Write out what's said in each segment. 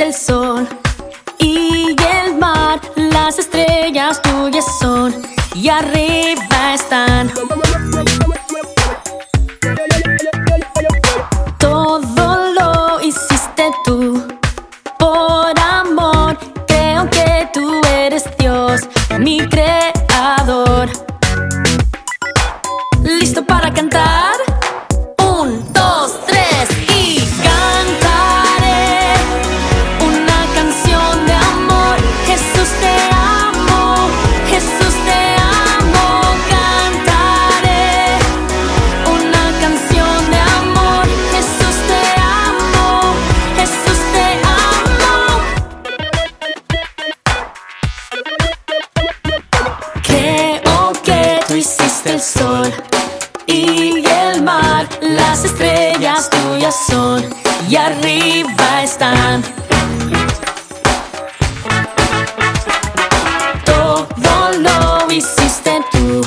el sol y el mar, las estrellas tuyas son y arriba están. Todo lo hiciste tú por amor, creo que tú eres Dios, mi creador. Y el mar, las estrellas tuyas son y arriba están. Todo lo hiciste tú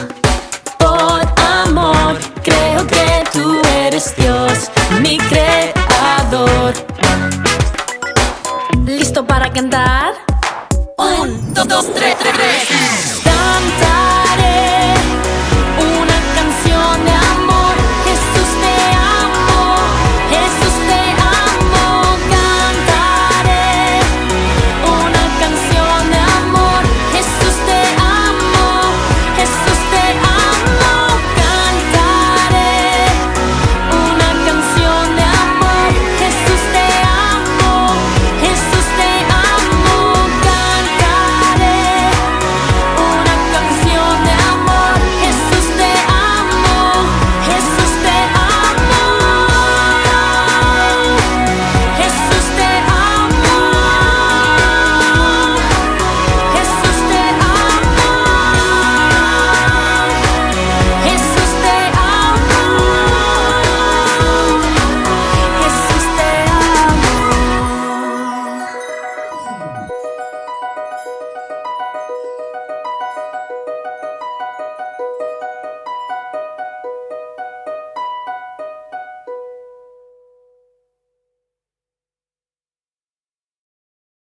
por amor. Creo que tú eres Dios, mi creador. ¿Listo para cantar? Un, dos, tres, tres, tres.